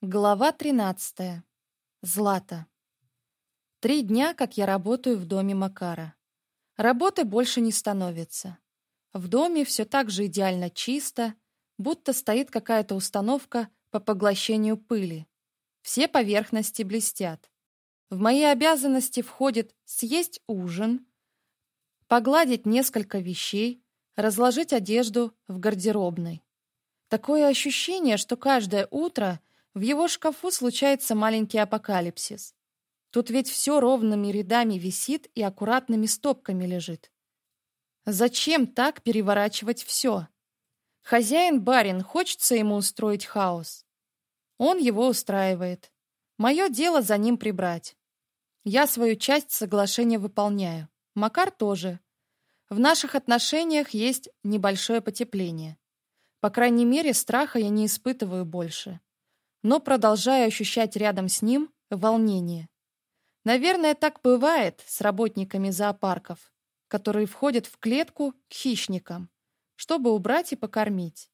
Глава 13. Злата. Три дня, как я работаю в доме Макара. Работы больше не становится. В доме все так же идеально чисто, будто стоит какая-то установка по поглощению пыли. Все поверхности блестят. В мои обязанности входит съесть ужин, погладить несколько вещей, разложить одежду в гардеробной. Такое ощущение, что каждое утро – в его шкафу случается маленький апокалипсис. Тут ведь все ровными рядами висит и аккуратными стопками лежит. Зачем так переворачивать все? Хозяин-барин, хочется ему устроить хаос. Он его устраивает. Мое дело за ним прибрать. Я свою часть соглашения выполняю. Макар тоже. В наших отношениях есть небольшое потепление. По крайней мере, страха я не испытываю больше но продолжая ощущать рядом с ним волнение. Наверное, так бывает с работниками зоопарков, которые входят в клетку к хищникам, чтобы убрать и покормить.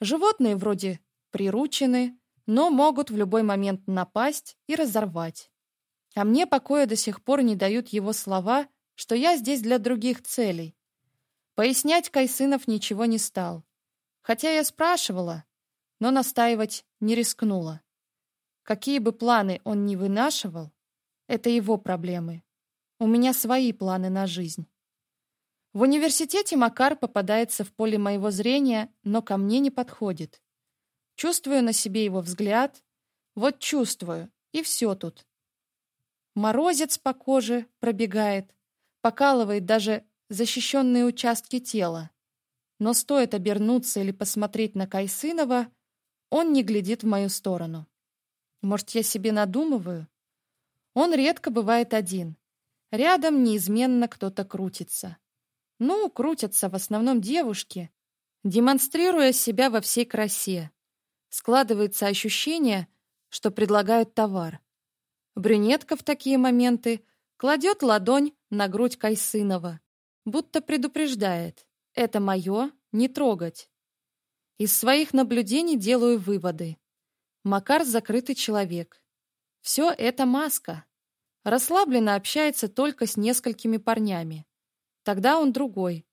Животные вроде приручены, но могут в любой момент напасть и разорвать. А мне покоя до сих пор не дают его слова, что я здесь для других целей. Пояснять Кайсынов ничего не стал. Хотя я спрашивала, но настаивать не рискнула. Какие бы планы он ни вынашивал, это его проблемы. У меня свои планы на жизнь. В университете Макар попадается в поле моего зрения, но ко мне не подходит. Чувствую на себе его взгляд. Вот чувствую, и все тут. Морозец по коже пробегает, покалывает даже защищенные участки тела. Но стоит обернуться или посмотреть на Кайсынова — он не глядит в мою сторону. Может, я себе надумываю? Он редко бывает один. Рядом неизменно кто-то крутится. Ну, крутятся в основном девушки, демонстрируя себя во всей красе. Складывается ощущение, что предлагают товар. Брюнетка в такие моменты кладет ладонь на грудь Кайсынова, будто предупреждает «это мое, не трогать». Из своих наблюдений делаю выводы. Макар закрытый человек. Все это маска. Расслабленно общается только с несколькими парнями. Тогда он другой.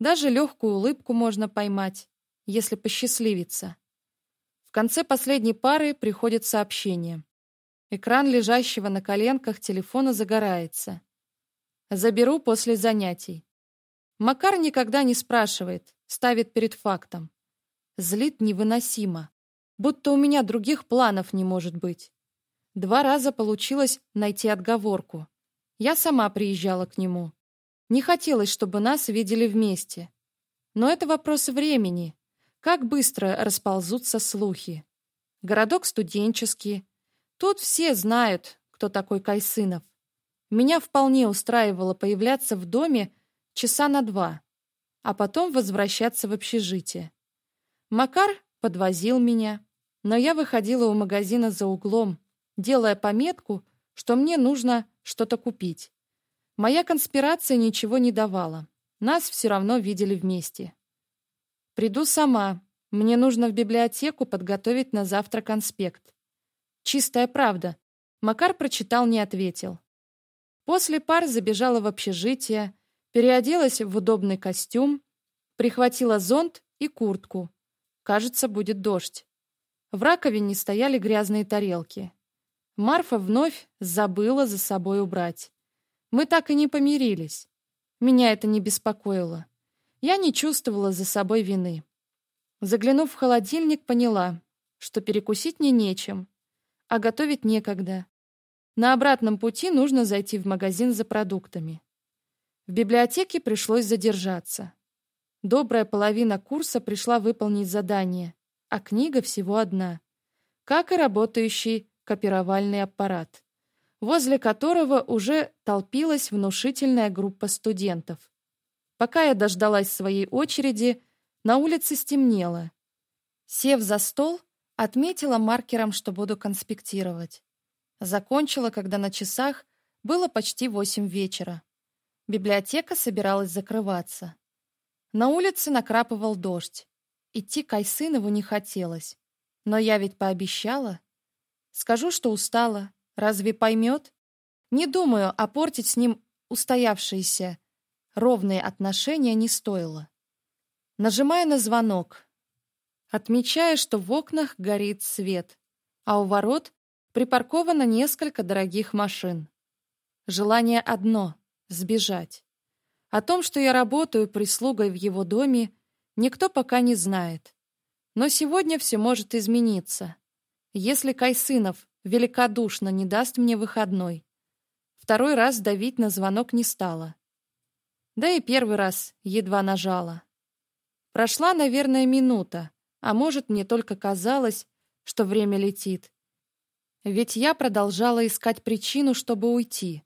Даже легкую улыбку можно поймать, если посчастливиться. В конце последней пары приходит сообщение. Экран лежащего на коленках телефона загорается. Заберу после занятий. Макар никогда не спрашивает, ставит перед фактом. Злит невыносимо, будто у меня других планов не может быть. Два раза получилось найти отговорку. Я сама приезжала к нему. Не хотелось, чтобы нас видели вместе. Но это вопрос времени. Как быстро расползутся слухи. Городок студенческий. Тут все знают, кто такой Кайсынов. Меня вполне устраивало появляться в доме часа на два, а потом возвращаться в общежитие. Макар подвозил меня, но я выходила у магазина за углом, делая пометку, что мне нужно что-то купить. Моя конспирация ничего не давала. Нас все равно видели вместе. «Приду сама. Мне нужно в библиотеку подготовить на завтра конспект». «Чистая правда». Макар прочитал, не ответил. После пар забежала в общежитие, переоделась в удобный костюм, прихватила зонт и куртку, Кажется, будет дождь. В раковине стояли грязные тарелки. Марфа вновь забыла за собой убрать. Мы так и не помирились. Меня это не беспокоило. Я не чувствовала за собой вины. Заглянув в холодильник, поняла, что перекусить мне нечем, а готовить некогда. На обратном пути нужно зайти в магазин за продуктами. В библиотеке пришлось задержаться. Добрая половина курса пришла выполнить задание, а книга всего одна. Как и работающий копировальный аппарат, возле которого уже толпилась внушительная группа студентов. Пока я дождалась своей очереди, на улице стемнело. Сев за стол, отметила маркером, что буду конспектировать. Закончила, когда на часах было почти восемь вечера. Библиотека собиралась закрываться. На улице накрапывал дождь. Идти к Айсынову не хотелось. Но я ведь пообещала. Скажу, что устала. Разве поймет? Не думаю, а опортить с ним устоявшиеся ровные отношения не стоило. Нажимаю на звонок. Отмечаю, что в окнах горит свет, а у ворот припарковано несколько дорогих машин. Желание одно — сбежать. О том, что я работаю прислугой в его доме, никто пока не знает. Но сегодня все может измениться. Если Кайсынов великодушно не даст мне выходной. Второй раз давить на звонок не стала. Да и первый раз едва нажала. Прошла, наверное, минута, а может, мне только казалось, что время летит. Ведь я продолжала искать причину, чтобы уйти.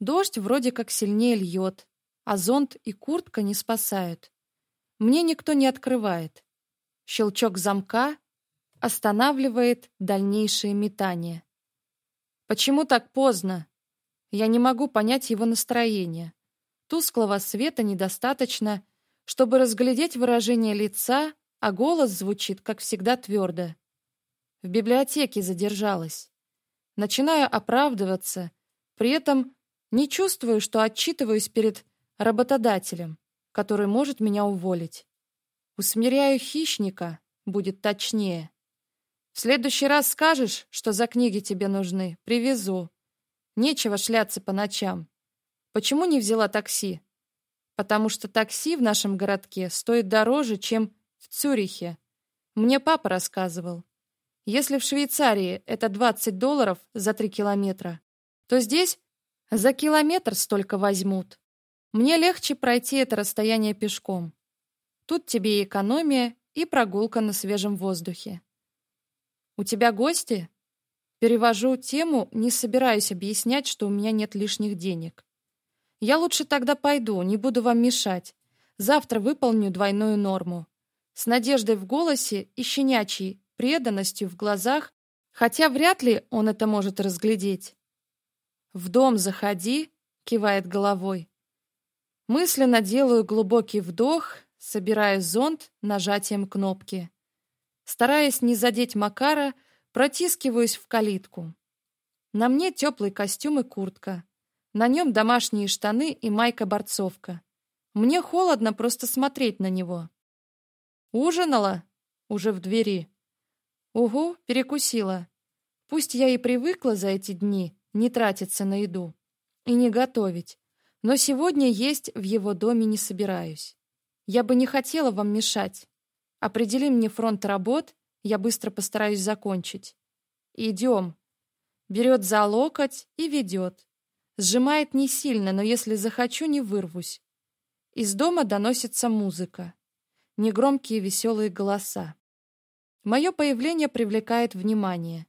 Дождь вроде как сильнее льет, а зонт и куртка не спасают. Мне никто не открывает. Щелчок замка останавливает дальнейшее метание. Почему так поздно? Я не могу понять его настроение. Тусклого света недостаточно, чтобы разглядеть выражение лица, а голос звучит, как всегда, твердо. В библиотеке задержалась. Начинаю оправдываться, при этом не чувствую, что отчитываюсь перед работодателем, который может меня уволить. Усмиряю хищника, будет точнее. В следующий раз скажешь, что за книги тебе нужны, привезу. Нечего шляться по ночам. Почему не взяла такси? Потому что такси в нашем городке стоит дороже, чем в Цюрихе. Мне папа рассказывал. Если в Швейцарии это 20 долларов за 3 километра, то здесь за километр столько возьмут. Мне легче пройти это расстояние пешком. Тут тебе и экономия, и прогулка на свежем воздухе. У тебя гости? Перевожу тему, не собираюсь объяснять, что у меня нет лишних денег. Я лучше тогда пойду, не буду вам мешать. Завтра выполню двойную норму. С надеждой в голосе и щенячьей преданностью в глазах, хотя вряд ли он это может разглядеть. «В дом заходи», — кивает головой. Мысленно делаю глубокий вдох, собирая зонт нажатием кнопки. Стараясь не задеть Макара, протискиваюсь в калитку. На мне теплый костюм и куртка. На нем домашние штаны и майка-борцовка. Мне холодно просто смотреть на него. Ужинала? Уже в двери. Угу, перекусила. Пусть я и привыкла за эти дни не тратиться на еду и не готовить, но сегодня есть в его доме не собираюсь. Я бы не хотела вам мешать. Определи мне фронт работ, я быстро постараюсь закончить. Идем. Берет за локоть и ведет. Сжимает не сильно, но если захочу, не вырвусь. Из дома доносится музыка. Негромкие веселые голоса. Мое появление привлекает внимание.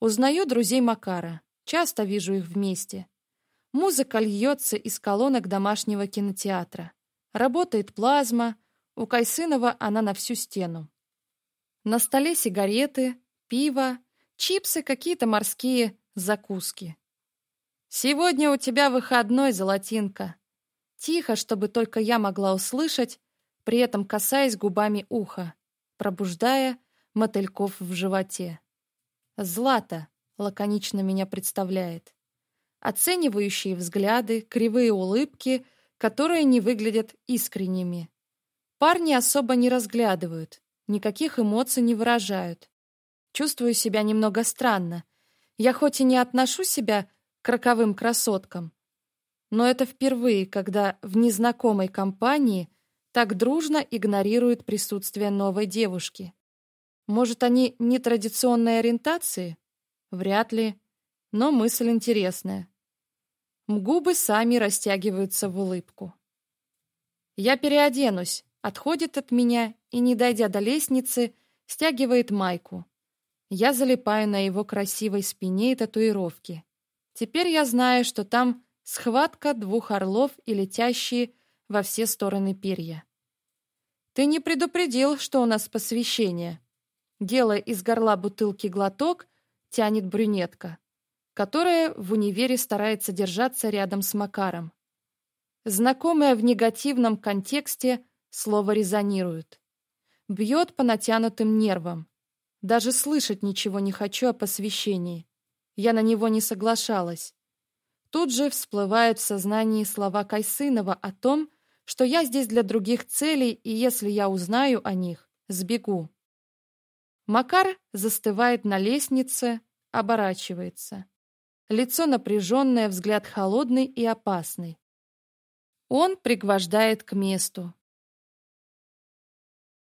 Узнаю друзей Макара. Часто вижу их вместе. Музыка льется из колонок домашнего кинотеатра. Работает плазма, у Кайсынова она на всю стену. На столе сигареты, пиво, чипсы, какие-то морские закуски. «Сегодня у тебя выходной, Золотинка!» Тихо, чтобы только я могла услышать, при этом касаясь губами уха, пробуждая мотыльков в животе. «Злата!» — лаконично меня представляет оценивающие взгляды, кривые улыбки, которые не выглядят искренними. Парни особо не разглядывают, никаких эмоций не выражают. Чувствую себя немного странно. Я хоть и не отношу себя к роковым красоткам, но это впервые, когда в незнакомой компании так дружно игнорируют присутствие новой девушки. Может, они нетрадиционной ориентации? Вряд ли, но мысль интересная. Мгубы сами растягиваются в улыбку. Я переоденусь, отходит от меня и, не дойдя до лестницы, стягивает майку. Я залипаю на его красивой спине и татуировке. Теперь я знаю, что там схватка двух орлов и летящие во все стороны перья. Ты не предупредил, что у нас посвящение. Делая из горла бутылки глоток, тянет брюнетка которая в универе старается держаться рядом с Макаром. Знакомое в негативном контексте слово резонирует. Бьет по натянутым нервам. Даже слышать ничего не хочу о посвящении. Я на него не соглашалась. Тут же всплывают в сознании слова Кайсынова о том, что я здесь для других целей, и если я узнаю о них, сбегу. Макар застывает на лестнице, оборачивается лицо напряженное, взгляд холодный и опасный. Он пригвождает к месту.